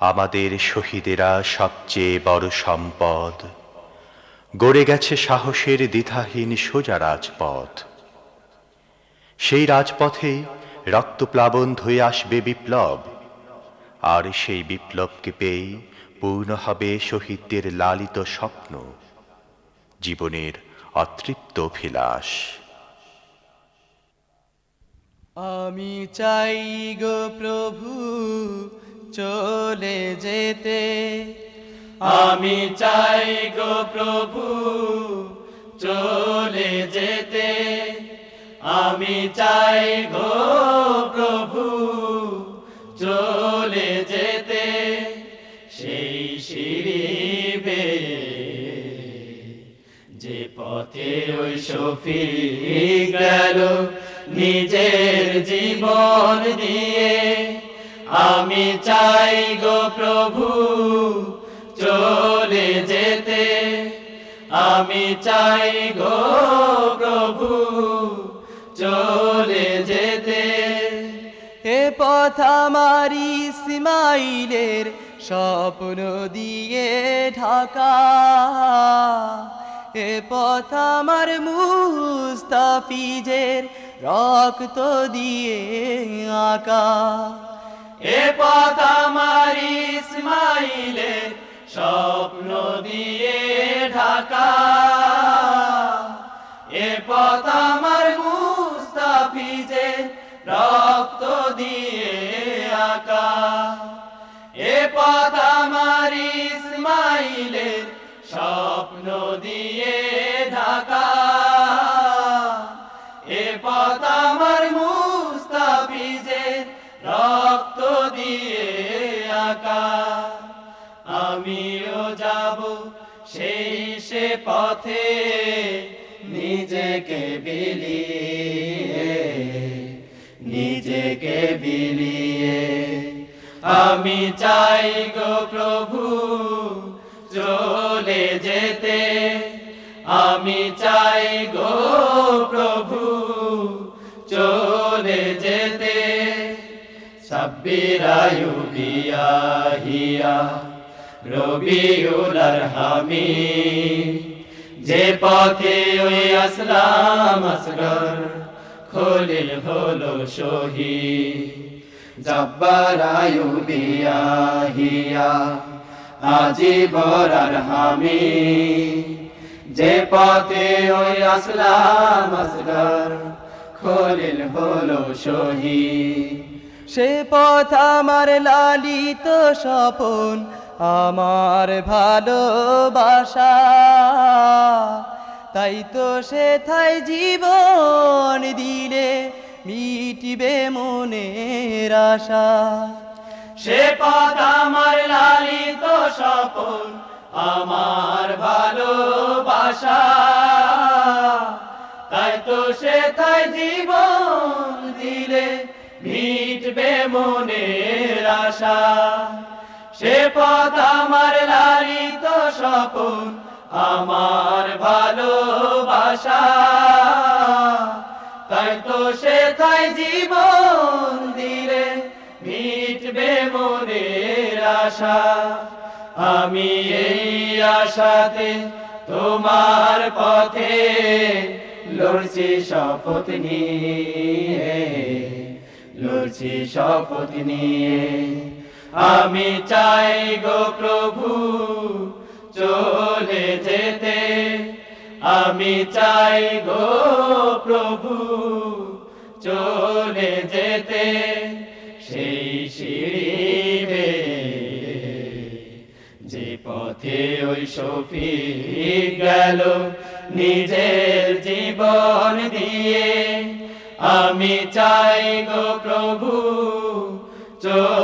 আমাদের শহীদেরা সবচেয়ে বড় সম্পদ। গড়ে গেছে সাহসের দ্বিধাহীন সোজা রাজপথ। সেই রাজপথেই রক্তপ্লাবন ধুয়ে আসবে বিপ্লব। আর সেই বিপ্লবকে পেয়ে পূর্ণ হবে শহীদদের লালিত স্বপ্ন। জীবনের অতৃপ্ত অভিলাষ। আমি চাই গো প্রভু চলে যেতে। আমি চাই গো প্রভু, চলে যেতে। আমি চাই গো প্রভু, চলে যেতে। সেই সিঁড়ি যে পথে ওই সফি গেল, নিজের জীবন দিয়ে। আমি চাই গো প্রভু, চলে যেতে। আমি চাই গো প্রভু, চলে যেতে। এ পথ আমারি ইসমাইলের স্বপ্ন দিয়ে ঢাকা। এ পথ আমার মুস্তাফিজের রক্ত দিয়ে আকা। এ পথ আমার ইসমাইলের স্বপ্ন দিয়ে ঢাকা। এ পথ আমার মুস্তাফিজের রক্ত দিয়ে আকা। এ পথ আমার ইসমাইলের স্বপ্ন দিয়ে ঢাকা। এ পথ সেই সে পথে নিজেকে বিলিয়ে নিজেকে বিলিয়ে। আমি চাই গো প্রভু চলে যেতে, আমি চাই গো প্রভু চলে যেতে। সাব্বিরায়ু বিয়াহিয়া রবিউল আরহামি যে পথে ওই আসলাম আসগর, খলিল হলো শহীদ। জব্বারায়ু বিয়াহিয়া আজি বরার হামি যে পথে ওই আসলাম আসগর, খলিল হলো শহীদ। সে পথ আমার লালিত স্বপন আমার ভালোবাসা। তাই তো সে থাই জীবন দিলে মিটিবে মনের আশা। সে পথ আমার লালিত স্বপন, আমার ভালোবাসা। তাই তো সে তাই জীবন দিলে মিটবে মনের আশা। সে পথ আমার লালিত স্বপন, আমার ভালোবাসা। তাই তো সে তাই জীবন দিলে, মিটবে মনের আশা। আমি এই আশাতে তোমার পথে লড়ছি শপথ নিয়ে, লড়ছি শপথ নিয়ে। আমি চাই গো প্রভু, চলে যেতে। আমি চাই গো প্রভু, চলে যেতে। সেই সিঁড়ি যে পথে ওই সফি গেল নিজের জীবন দিয়ে। আমি চাই গো প্রভু, চলে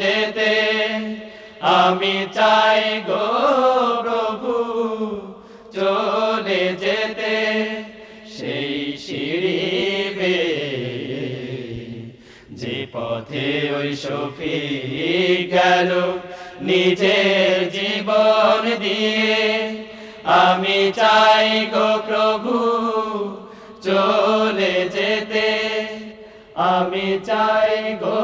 যেতে। আমি চাই গো প্রভু, চলে যেতে সেই সিঁড়ি যে পথে ওই সফি গেল নিজের জীবন দিয়ে। আমি চাই গো প্রভু, চলে যেতে। আমি চাই গো